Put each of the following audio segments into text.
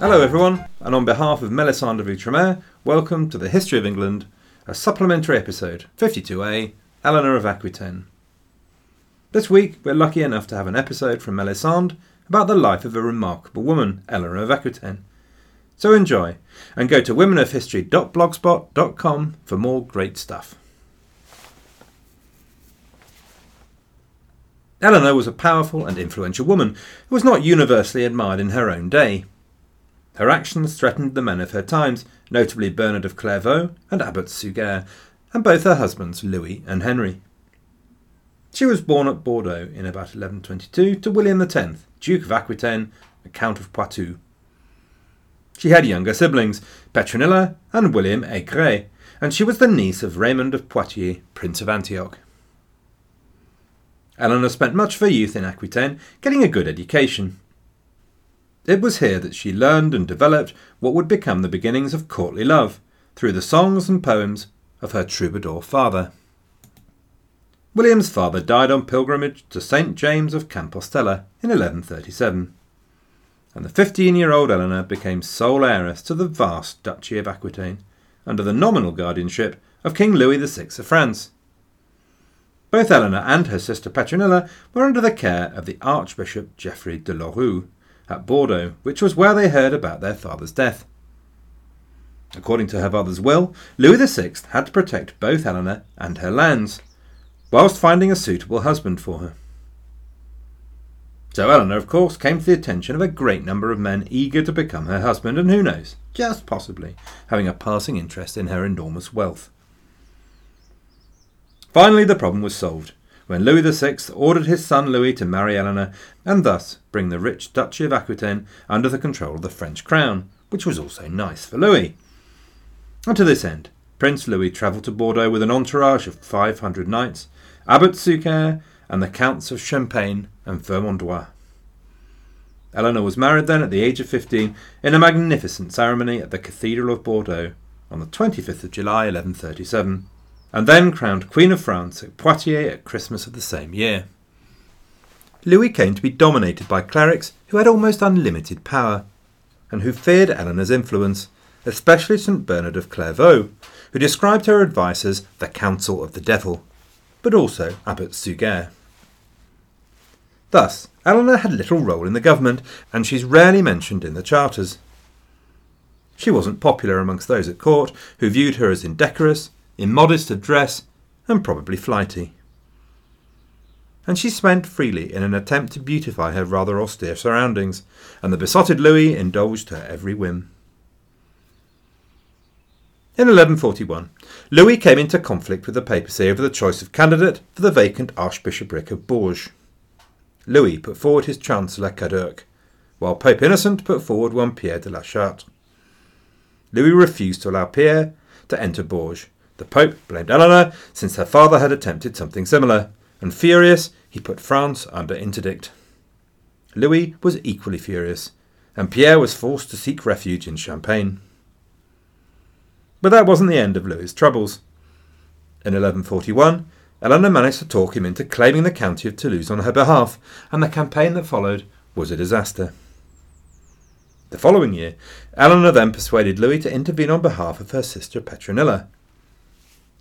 Hello, everyone, and on behalf of Melisande Vitremere, welcome to the History of England, a supplementary episode, 52A, Eleanor of Aquitaine. This week, we're lucky enough to have an episode from Melisande about the life of a remarkable woman, Eleanor of Aquitaine. So enjoy, and go to womenofhistory.blogspot.com for more great stuff. Eleanor was a powerful and influential woman who was not universally admired in her own day. Her actions threatened the men of her times, notably Bernard of Clairvaux and Abbot Suger, and both her husbands, Louis and Henry. She was born at Bordeaux in about 1122 to William X, Duke of Aquitaine, Count of Poitou. She had younger siblings, Petronilla and William Aigret, and she was the niece of Raymond of Poitiers, Prince of Antioch. Eleanor spent much of her youth in Aquitaine, getting a good education. It was here that she learned and developed what would become the beginnings of courtly love, through the songs and poems of her troubadour father. William's father died on pilgrimage to St James of Compostela in 1137, and the 15 year old Eleanor became sole heiress to the vast Duchy of Aquitaine under the nominal guardianship of King Louis VI of France. Both Eleanor and her sister Petronilla were under the care of the Archbishop Geoffrey de Loroux at Bordeaux, which was where they heard about their father's death. According to her father's will, Louis VI had to protect both Eleanor and her lands, whilst finding a suitable husband for her. So Eleanor, of course, came to the attention of a great number of men eager to become her husband, and who knows, just possibly, having a passing interest in her enormous wealth. Finally, the problem was solved when Louis VI ordered his son Louis to marry Eleanor and thus bring the rich Duchy of Aquitaine under the control of the French crown, which was also nice for Louis. And to this end, Prince Louis travelled to Bordeaux with an entourage of 500 knights, Abbot Suger, and the Counts of Champagne and Vermandois. Eleanor was married then at the age of 15 in a magnificent ceremony at the Cathedral of Bordeaux on the 25th of July 1137 and then crowned Queen of France at Poitiers at Christmas of the same year. Louis came to be dominated by clerics who had almost unlimited power, and who feared Eleanor's influence, especially St Bernard of Clairvaux, who described her advice as the counsel of the devil, but also Abbot Suger. Thus, Eleanor had little role in the government, and she's rarely mentioned in the charters. She wasn't popular amongst those at court, who viewed her as indecorous, immodest of dress, and probably flighty. And she spent freely in an attempt to beautify her rather austere surroundings, and the besotted Louis indulged her every whim. In 1141, Louis came into conflict with the papacy over the choice of candidate for the vacant archbishopric of Bourges. Louis put forward his chancellor Cadurc, while Pope Innocent put forward one Pierre de la Charte. Louis refused to allow Pierre to enter Bourges, the Pope blamed Eleanor, since her father had attempted something similar, and furious, he put France under interdict. Louis was equally furious, and Pierre was forced to seek refuge in Champagne. But that wasn't the end of Louis's troubles. In 1141, Eleanor managed to talk him into claiming the county of Toulouse on her behalf, and the campaign that followed was a disaster. The following year, Eleanor then persuaded Louis to intervene on behalf of her sister Petronilla,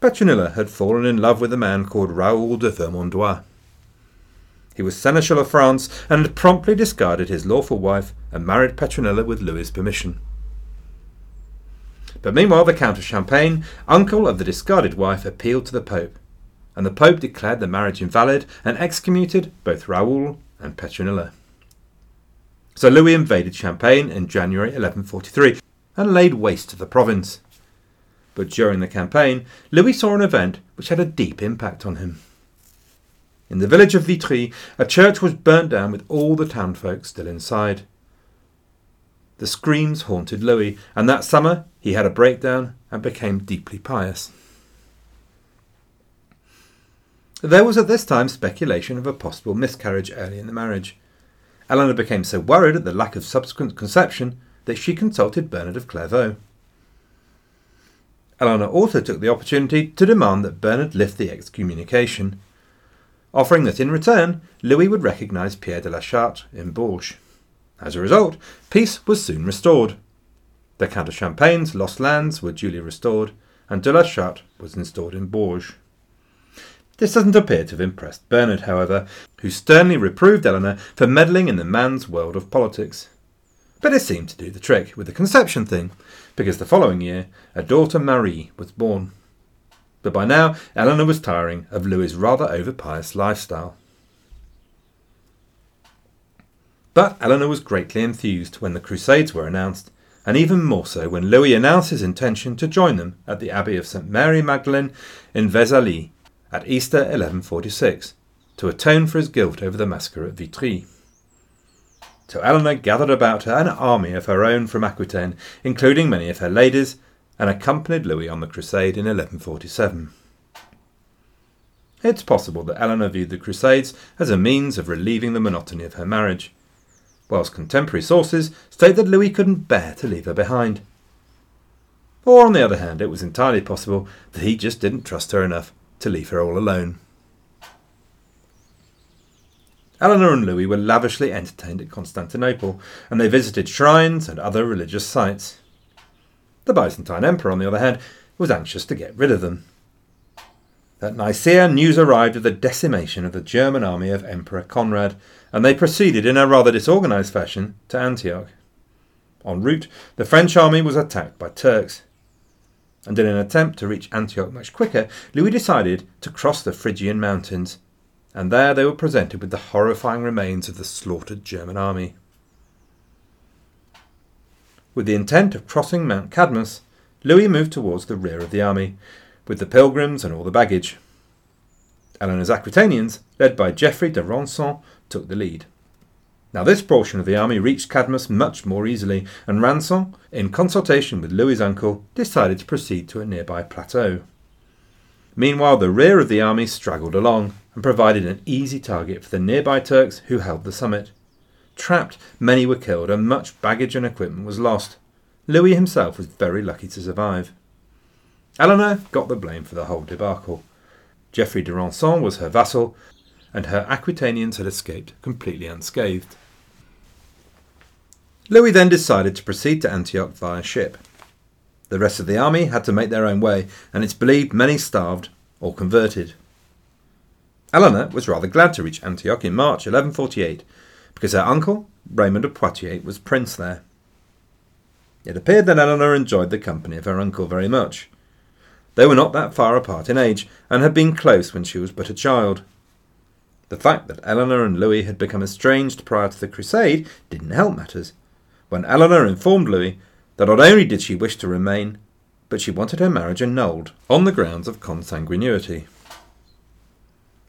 Petronilla had fallen in love with a man called Raoul de Vermandois. He was Seneschal of France and promptly discarded his lawful wife and married Petronilla with Louis's permission. But meanwhile, the Count of Champagne, uncle of the discarded wife, appealed to the Pope, and the Pope declared the marriage invalid and excommunicated both Raoul and Petronilla. So Louis invaded Champagne in January 1143 and laid waste to the province but during the campaign, Louis saw an event which had a deep impact on him. In the village of Vitry, a church was burnt down with all the townfolk still inside. The screams haunted Louis, and that summer he had a breakdown and became deeply pious. There was at this time speculation of a possible miscarriage early in the marriage. Eleanor became so worried at the lack of subsequent conception that she consulted Bernard of Clairvaux. Eleanor also took the opportunity to demand that Bernard lift the excommunication, offering that in return Louis would recognise Pierre de la Charte in Bourges. As a result, peace was soon restored. The Count of Champagne's lost lands were duly restored, and de la Charte was installed in Bourges. This doesn't appear to have impressed Bernard, however, who sternly reproved Eleanor for meddling in the man's world of politics. But it seemed to do the trick with the conception thing, because the following year a daughter Marie was born. But by now Eleanor was tiring of Louis's rather overpious lifestyle. But Eleanor was greatly enthused when the Crusades were announced, and even more so when Louis announced his intention to join them at the Abbey of St Mary Magdalene in Vézelay at Easter 1146 to atone for his guilt over the massacre at Vitry. So Eleanor gathered about her an army of her own from Aquitaine, including many of her ladies, and accompanied Louis on the crusade in 1147. It's possible that Eleanor viewed the Crusades as a means of relieving the monotony of her marriage, whilst contemporary sources state that Louis couldn't bear to leave her behind. Or, on the other hand, it was entirely possible that he just didn't trust her enough to leave her all alone. Eleanor and Louis were lavishly entertained at Constantinople, and they visited shrines and other religious sites. The Byzantine Emperor, on the other hand, was anxious to get rid of them. At Nicaea, news arrived of the decimation of the German army of Emperor Conrad, and they proceeded in a rather disorganized fashion to Antioch. En route, the French army was attacked by Turks and in an attempt to reach Antioch much quicker, Louis decided to cross the Phrygian mountains, and there they were presented with the horrifying remains of the slaughtered German army. With the intent of crossing Mount Cadmus, Louis moved towards the rear of the army, with the pilgrims and all the baggage. Eleanor's Aquitanians, led by Geoffrey de Rançon, took the lead. Now, this portion of the army reached Cadmus much more easily, and Rançon, in consultation with Louis's uncle, decided to proceed to a nearby plateau. Meanwhile, the rear of the army straggled along and provided an easy target for the nearby Turks who held the summit. Trapped, many were killed, and much baggage and equipment was lost. Louis himself was very lucky to survive. Eleanor got the blame for the whole debacle. Geoffrey de Rançon was her vassal, and her Aquitanians had escaped completely unscathed. Louis then decided to proceed to Antioch via ship. The rest of the army had to make their own way, and it's believed many starved or converted. Eleanor was rather glad to reach Antioch in March 1148 because her uncle, Raymond of Poitiers, was prince there. It appeared that Eleanor enjoyed the company of her uncle very much. They were not that far apart in age and had been close when she was but a child. The fact that Eleanor and Louis had become estranged prior to the Crusade didn't help matters. When Eleanor informed Louis that not only did she wish to remain, but she wanted her marriage annulled on the grounds of consanguinity.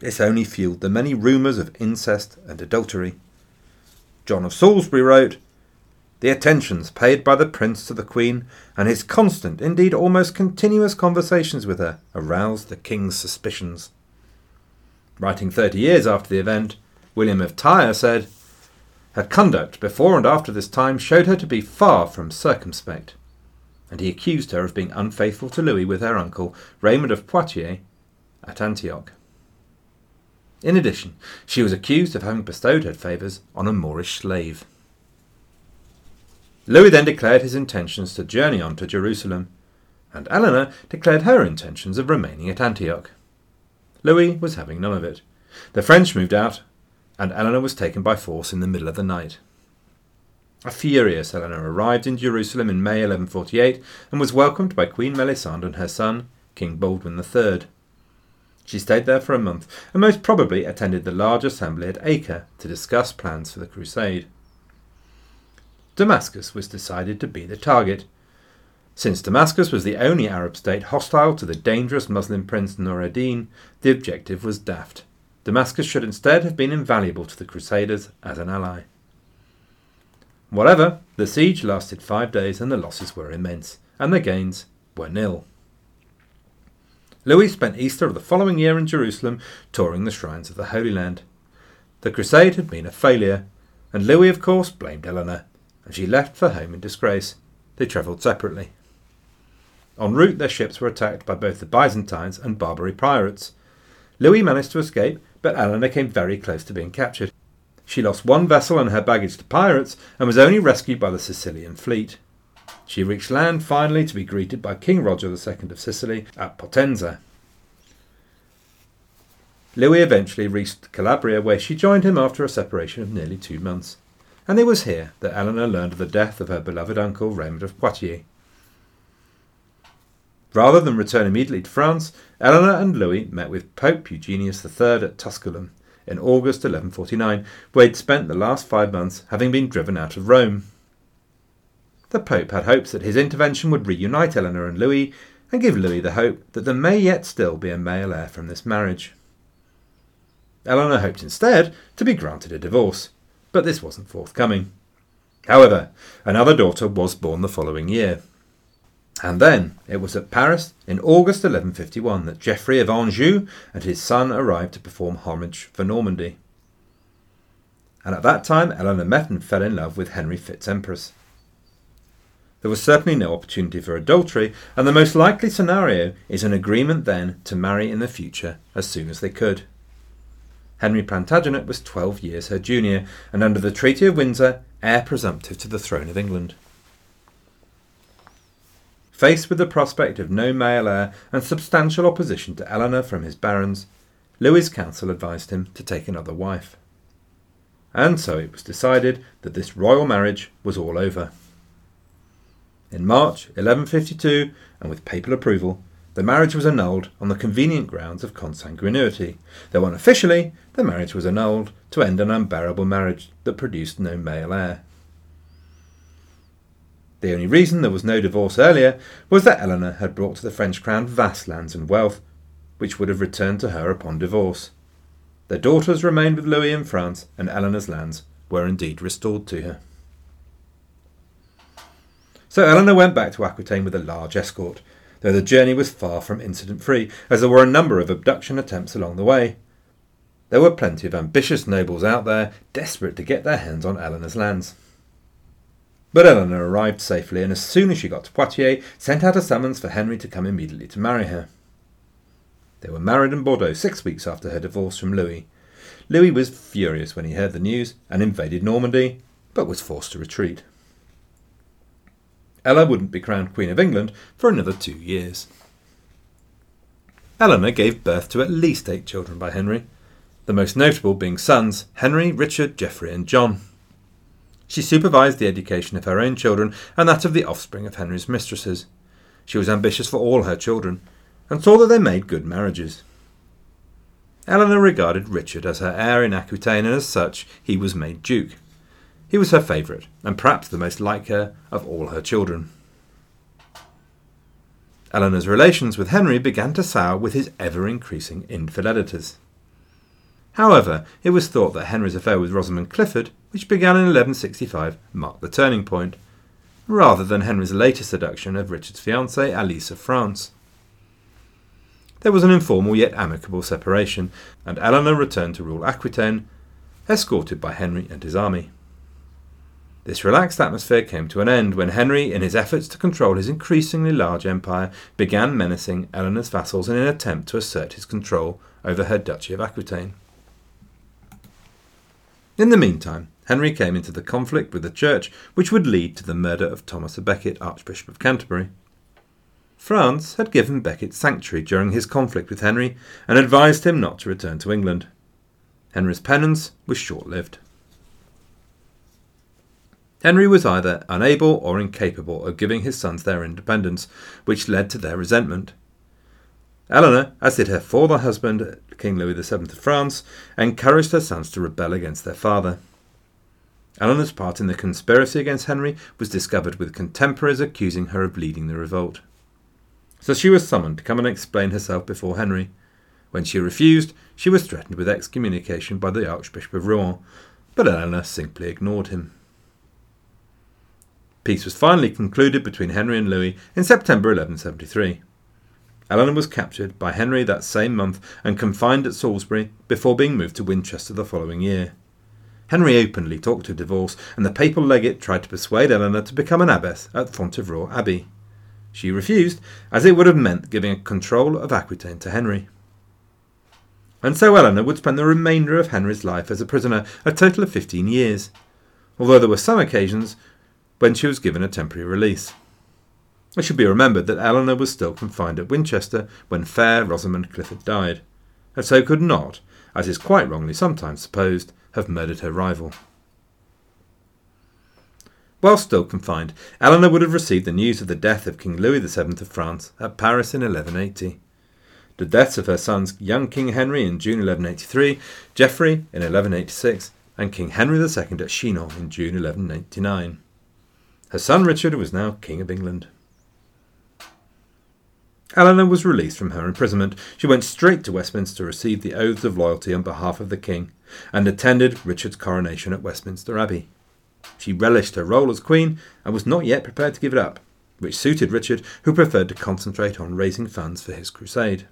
This only fueled the many rumours of incest and adultery. John of Salisbury wrote, The attentions paid by the prince to the queen and his constant, indeed almost continuous conversations with her aroused the king's suspicions. Writing thirty years after the event, William of Tyre said, Her conduct before and after this time showed her to be far from circumspect, and he accused her of being unfaithful to Louis with her uncle, Raymond of Poitiers, at Antioch. In addition, she was accused of having bestowed her favours on a Moorish slave. Louis then declared his intentions to journey on to Jerusalem, and Eleanor declared her intentions of remaining at Antioch. Louis was having none of it. The French moved out, and Eleanor was taken by force in the middle of the night. A furious Eleanor arrived in Jerusalem in May 1148 and was welcomed by Queen Melisande and her son, King Baldwin III. She stayed there for a month and most probably attended the large assembly at Acre to discuss plans for the crusade. Damascus was decided to be the target, since Damascus was the only Arab state hostile to the dangerous Muslim prince Nur ad-Din, the objective was daft. Damascus should instead have been invaluable to the Crusaders as an ally. Whatever, the siege lasted five days and the losses were immense, and the gains were nil. Louis spent Easter of the following year in Jerusalem touring the shrines of the Holy Land. The crusade had been a failure, and Louis, of course, blamed Eleanor, and she left for home in disgrace. They travelled separately. En route, their ships were attacked by both the Byzantines and Barbary pirates. Louis managed to escape, but Eleanor came very close to being captured. She lost one vessel and her baggage to pirates and was only rescued by the Sicilian fleet. She reached land finally to be greeted by King Roger II of Sicily at Potenza. Louis eventually reached Calabria, where she joined him after a separation of nearly two months. And it was here that Eleanor learned of the death of her beloved uncle Raymond of Poitiers. Rather than return immediately to France, Eleanor and Louis met with Pope Eugenius III at Tusculum in August 1149, where he'd spent the last five months having been driven out of Rome. The Pope had hopes that his intervention would reunite Eleanor and Louis and give Louis the hope that there may yet still be a male heir from this marriage. Eleanor hoped instead to be granted a divorce, but this wasn't forthcoming. However, another daughter was born the following year. And then it was at Paris in August 1151 that Geoffrey of Anjou and his son arrived to perform homage for Normandy. And at that time Eleanor met and fell in love with Henry Fitz-Empress. There was certainly no opportunity for adultery, and the most likely scenario is an agreement then to marry in the future as soon as they could. Henry Plantagenet was twelve years her junior, and under the Treaty of Windsor, heir presumptive to the throne of England. Faced with the prospect of no male heir and substantial opposition to Eleanor from his barons, Louis's council advised him to take another wife. And so it was decided that this royal marriage was all over. In March 1152, and with papal approval, the marriage was annulled on the convenient grounds of consanguinity, though unofficially the marriage was annulled to end an unbearable marriage that produced no male heir. The only reason there was no divorce earlier was that Eleanor had brought to the French crown vast lands and wealth, which would have returned to her upon divorce. Their daughters remained with Louis in France, and Eleanor's lands were indeed restored to her. So Eleanor went back to Aquitaine with a large escort, though the journey was far from incident free, as there were a number of abduction attempts along the way. There were plenty of ambitious nobles out there, desperate to get their hands on Eleanor's lands. But Eleanor arrived safely, and as soon as she got to Poitiers, sent out a summons for Henry to come immediately to marry her. They were married in Bordeaux six weeks after her divorce from Louis. Louis was furious when he heard the news and invaded Normandy, but was forced to retreat. Ella wouldn't be crowned Queen of England for another two years. Eleanor gave birth to at least eight children by Henry, the most notable being sons Henry, Richard, Geoffrey, and John. She supervised the education of her own children and that of the offspring of Henry's mistresses. She was ambitious for all her children, and saw that they made good marriages. Eleanor regarded Richard as her heir in Aquitaine, and as such he was made duke. He was her favourite, and perhaps the most like her of all her children. Eleanor's relations with Henry began to sour with his ever increasing infidelities. However, it was thought that Henry's affair with Rosamond Clifford, which began in 1165, marked the turning point, rather than Henry's later seduction of Richard's fiancée, Alice of France. There was an informal yet amicable separation, and Eleanor returned to rule Aquitaine, escorted by Henry and his army. This relaxed atmosphere came to an end when Henry, in his efforts to control his increasingly large empire, began menacing Eleanor's vassals in an attempt to assert his control over her Duchy of Aquitaine. In the meantime, Henry came into the conflict with the Church, which would lead to the murder of Thomas à Becket, Archbishop of Canterbury. France had given Becket sanctuary during his conflict with Henry and advised him not to return to England. Henry's penance was short lived. Henry was either unable or incapable of giving his sons their independence, which led to their resentment. Eleanor, as did her former husband, King Louis VII of France, encouraged her sons to rebel against their father. Eleanor's part in the conspiracy against Henry was discovered with contemporaries accusing her of leading the revolt. So she was summoned to come and explain herself before Henry. When she refused, she was threatened with excommunication by the Archbishop of Rouen, but Eleanor simply ignored him. Peace was finally concluded between Henry and Louis in September 1173. Eleanor was captured by Henry that same month and confined at Salisbury before being moved to Winchester the following year. Henry openly talked of divorce, and the papal legate tried to persuade Eleanor to become an abbess at Fontevraud Abbey. She refused, as it would have meant giving control of Aquitaine to Henry. and so Eleanor would spend the remainder of Henry's life as a prisoner, a total of 15 years, although there were some occasions when she was given a temporary release. It should be remembered that Eleanor was still confined at Winchester when fair Rosamond Clifford died, and so could not, as is quite wrongly sometimes supposed, have murdered her rival. While still confined, Eleanor would have received the news of the death of King Louis VII of France at Paris in 1180. The deaths of her sons, young King Henry in June 1183, Geoffrey in 1186, and King Henry II at Chinon in June 1189. Her son Richard was now King of England. Eleanor was released from her imprisonment. She went straight to Westminster to receive the oaths of loyalty on behalf of the King, and attended Richard's coronation at Westminster Abbey. She relished her role as Queen and was not yet prepared to give it up, which suited Richard, who preferred to concentrate on raising funds for his crusade.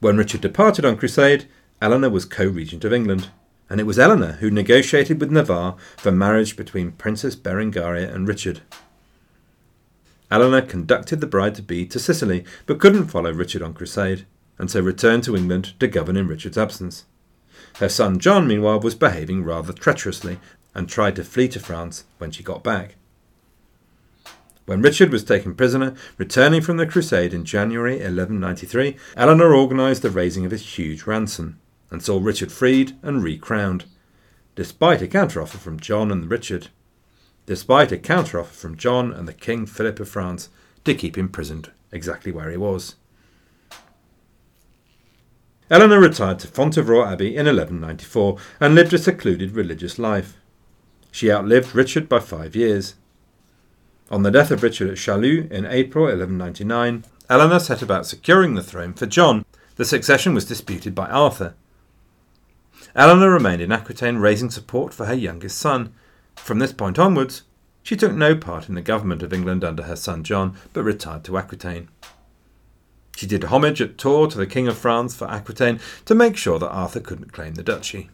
When Richard departed on crusade, Eleanor was co regent of England and it was Eleanor who negotiated with Navarre for marriage between Princess Berengaria and Richard. Eleanor conducted the bride to be to Sicily, but couldn't follow Richard on crusade, and so returned to England to govern in Richard's absence. Her son John, meanwhile, was behaving rather treacherously and tried to flee to France when she got back. When Richard was taken prisoner, returning from the crusade in January 1193, Eleanor organised the raising of his huge ransom and saw Richard freed and recrowned, despite a counteroffer from John and Richard, despite a counteroffer from John and the King Philip of France to keep him imprisoned exactly where he was. Eleanor retired to Fontevraud Abbey in 1194 and lived a secluded religious life. She outlived Richard by five years. On the death of Richard at Chaillot in April 1199, Eleanor set about securing the throne for John. The succession was disputed by Arthur, Eleanor remained in Aquitaine, raising support for her youngest son. From this point onwards, she took no part in the government of England under her son John, but retired to Aquitaine. She did homage at Tours to the King of France for Aquitaine to make sure that Arthur couldn't claim the duchy.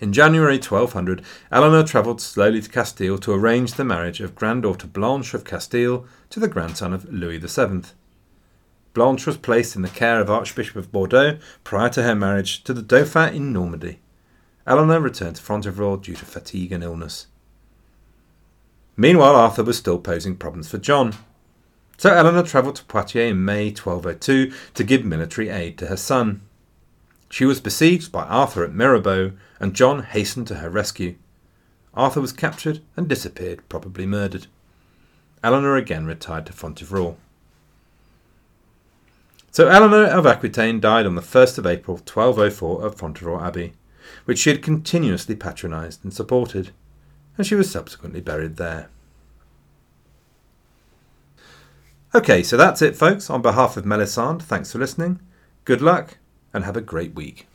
In January 1200, Eleanor travelled slowly to Castile to arrange the marriage of granddaughter Blanche of Castile to the grandson of Louis VII. Blanche was placed in the care of Archbishop of Bordeaux prior to her marriage to the Dauphin in Normandy. Eleanor returned to Fontevraud due to fatigue and illness. Meanwhile, Arthur was still posing problems for John. So Eleanor travelled to Poitiers in May 1202 to give military aid to her son. She was besieged by Arthur at Mirabeau, and John hastened to her rescue. Arthur was captured and disappeared, probably murdered. Eleanor again retired to Fontevraud. So Eleanor of Aquitaine died on the 1st of April 1204 at Fontevraud Abbey, which she had continuously patronised and supported, and she was subsequently buried there. Okay, so that's it, folks. On behalf of Melisande, thanks for listening. Good luck, and have a great week.